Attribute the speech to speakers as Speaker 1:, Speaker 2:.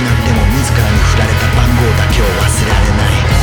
Speaker 1: 失っても自らに振られた番号だけを忘れられない。